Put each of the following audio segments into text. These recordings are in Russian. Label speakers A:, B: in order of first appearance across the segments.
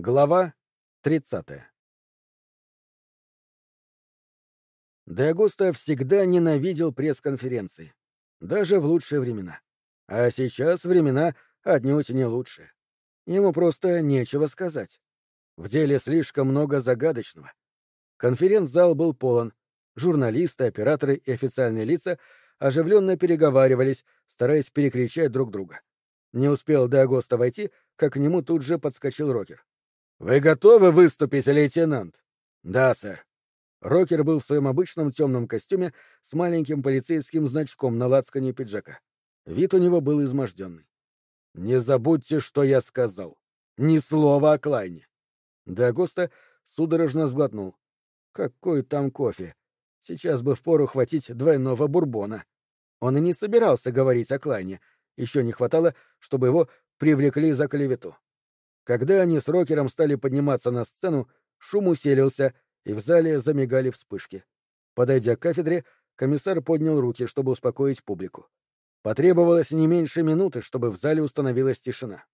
A: Глава 30. Деагуста всегда ненавидел пресс-конференции, даже в лучшие времена. А сейчас времена отнюдь не лучшие. Ему просто нечего сказать. В деле слишком много загадочного. Конференц-зал был полон. Журналисты, операторы и официальные лица оживленно переговаривались, стараясь перекричать друг друга. Не успел Деагоста войти, как к нему тут же подскочил Рокер. «Вы готовы выступить, лейтенант?» «Да, сэр». Рокер был в своем обычном темном костюме с маленьким полицейским значком на лацкане пиджака. Вид у него был изможденный. «Не забудьте, что я сказал. Ни слова о Клайне». Дагоста судорожно сглотнул. «Какой там кофе? Сейчас бы впору хватить двойного бурбона». Он и не собирался говорить о Клайне. Еще не хватало, чтобы его привлекли за клевету. Когда они с рокером стали подниматься на сцену, шум усилился, и в зале замигали вспышки. Подойдя к кафедре, комиссар поднял руки, чтобы успокоить публику. Потребовалось не меньше минуты, чтобы в зале установилась тишина.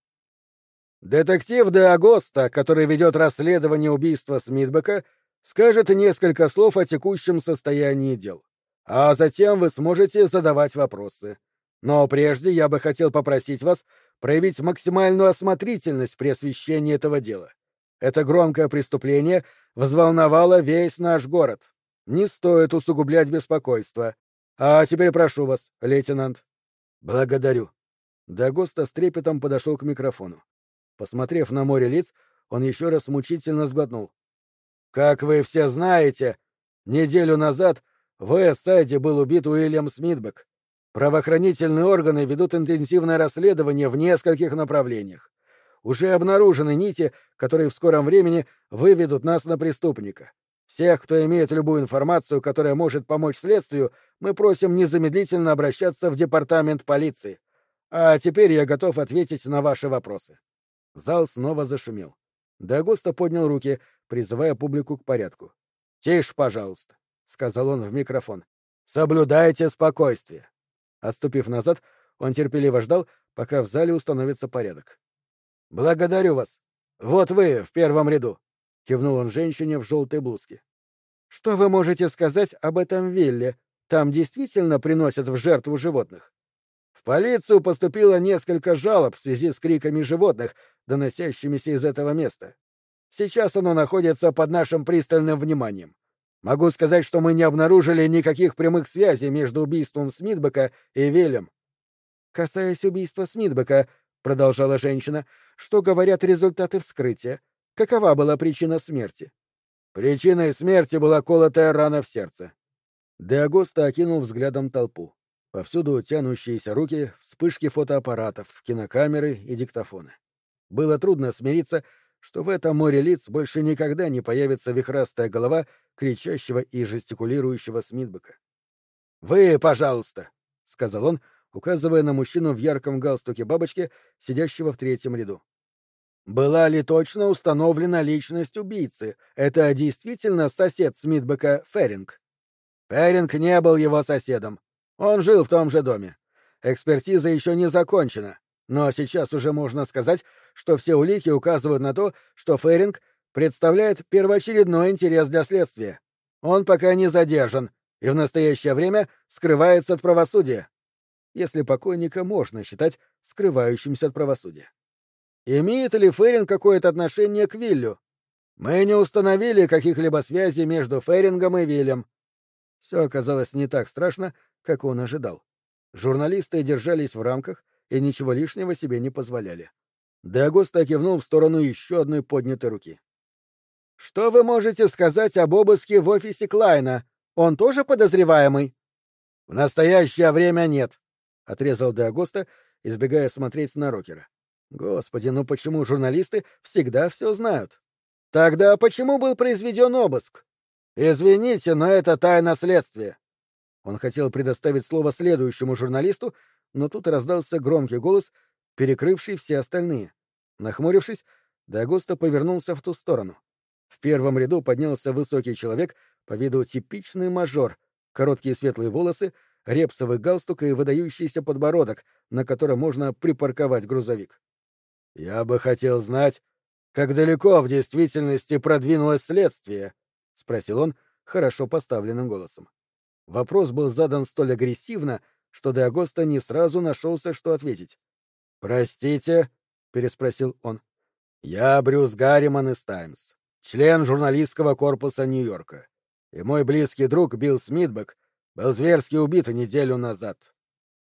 A: «Детектив де Агоста, который ведет расследование убийства Смитбека, скажет несколько слов о текущем состоянии дел. А затем вы сможете задавать вопросы. Но прежде я бы хотел попросить вас проявить максимальную осмотрительность при освещении этого дела. Это громкое преступление взволновало весь наш город. Не стоит усугублять беспокойство. А теперь прошу вас, лейтенант. Благодарю. Дагоста с трепетом подошел к микрофону. Посмотрев на море лиц, он еще раз мучительно сглотнул. Как вы все знаете, неделю назад в Эссайде был убит Уильям Смитбек. Правоохранительные органы ведут интенсивное расследование в нескольких направлениях. Уже обнаружены нити, которые в скором времени выведут нас на преступника. Всех, кто имеет любую информацию, которая может помочь следствию, мы просим незамедлительно обращаться в департамент полиции. А теперь я готов ответить на ваши вопросы. Зал снова зашумел. Дагуста поднял руки, призывая публику к порядку. «Тише, пожалуйста», — сказал он в микрофон. «Соблюдайте спокойствие». Отступив назад, он терпеливо ждал, пока в зале установится порядок. «Благодарю вас. Вот вы, в первом ряду», — кивнул он женщине в желтой блузке. «Что вы можете сказать об этом вилле? Там действительно приносят в жертву животных?» В полицию поступило несколько жалоб в связи с криками животных, доносящимися из этого места. Сейчас оно находится под нашим пристальным вниманием. Могу сказать, что мы не обнаружили никаких прямых связей между убийством Смитбека и Велем. Касаясь убийства Смитбека, продолжала женщина, что говорят результаты вскрытия? Какова была причина смерти? Причиной смерти была колотая рана в сердце. Деагоста окинул взглядом толпу. Повсюду тянущиеся руки, вспышки фотоаппаратов, кинокамеры и диктофоны. Было трудно смириться, что в этом море лиц больше никогда не появится вихрастая голова кричащего и жестикулирующего Смитбека. «Вы, пожалуйста!» — сказал он, указывая на мужчину в ярком галстуке бабочки, сидящего в третьем ряду. «Была ли точно установлена личность убийцы? Это действительно сосед Смитбека Феринг?» «Феринг не был его соседом. Он жил в том же доме. Экспертиза еще не закончена. Но сейчас уже можно сказать, что все улики указывают на то, что Феринг представляет первоочередной интерес для следствия. Он пока не задержан и в настоящее время скрывается от правосудия. Если покойника можно считать скрывающимся от правосудия. Имеет ли Феринг какое-то отношение к Виллю? Мы не установили каких-либо связей между Ферингом и Виллем. Все оказалось не так страшно, как он ожидал. Журналисты держались в рамках, и ничего лишнего себе не позволяли. Дагоста кивнул в сторону еще одной поднятой руки. «Что вы можете сказать об обыске в офисе Клайна? Он тоже подозреваемый?» «В настоящее время нет», — отрезал Дагоста, избегая смотреть на Рокера. «Господи, ну почему журналисты всегда все знают?» «Тогда почему был произведен обыск?» «Извините, но это тайна следствия». Он хотел предоставить слово следующему журналисту, но тут раздался громкий голос, перекрывший все остальные. Нахмурившись, Дагуста повернулся в ту сторону. В первом ряду поднялся высокий человек, по виду типичный мажор, короткие светлые волосы, репсовый галстук и выдающийся подбородок, на котором можно припарковать грузовик. «Я бы хотел знать, как далеко в действительности продвинулось следствие? — спросил он хорошо поставленным голосом. Вопрос был задан столь агрессивно, что Деагоста не сразу нашелся, что ответить. «Простите?» — переспросил он. «Я Брюс Гарриман из «Таймс», член журналистского корпуса Нью-Йорка. И мой близкий друг Билл Смитбек был зверски убит неделю назад.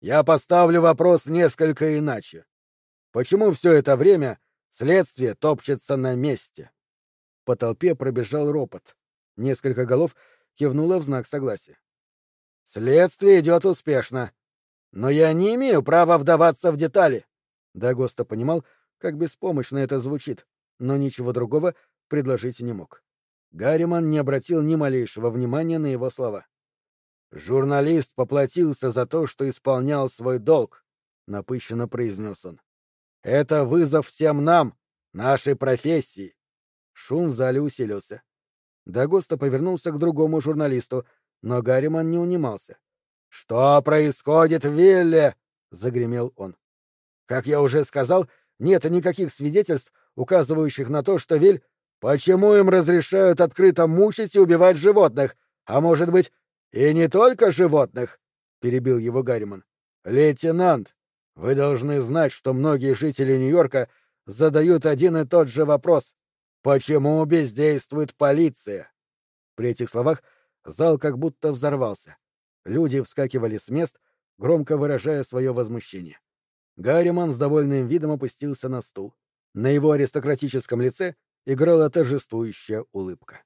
A: Я поставлю вопрос несколько иначе. Почему все это время следствие топчется на месте?» По толпе пробежал ропот. Несколько голов кивнуло в знак согласия. «Следствие идет успешно. Но я не имею права вдаваться в детали». Дагоста понимал, как беспомощно это звучит, но ничего другого предложить не мог. Гарриман не обратил ни малейшего внимания на его слова. «Журналист поплатился за то, что исполнял свой долг», — напыщенно произнес он. «Это вызов всем нам, нашей профессии». Шум в зале усилился. Дагоста повернулся к другому журналисту, но Гарриман не унимался. «Что происходит в Вилле?» — загремел он. «Как я уже сказал, нет никаких свидетельств, указывающих на то, что Виль... Почему им разрешают открыто мучить и убивать животных? А может быть, и не только животных?» — перебил его Гарриман. «Лейтенант, вы должны знать, что многие жители Нью-Йорка задают один и тот же вопрос. Почему бездействует полиция? При этих словах зал как будто взорвался. Люди вскакивали с мест, громко выражая свое возмущение. Гарриман с довольным видом опустился на стул. На его аристократическом лице играла торжествующая улыбка.